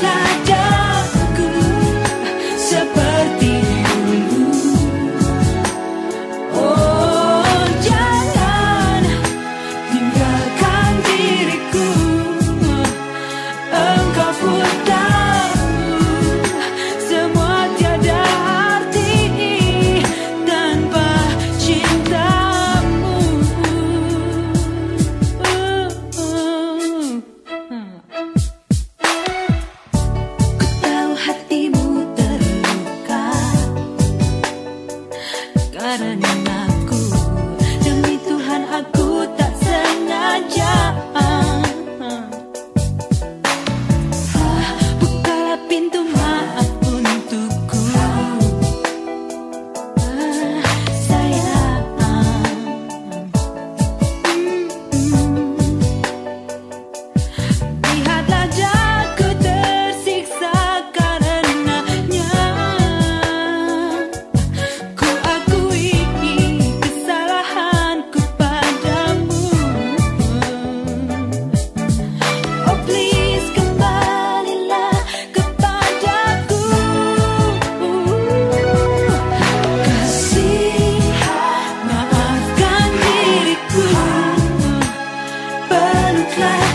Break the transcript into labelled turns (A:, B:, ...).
A: fly. Para fly.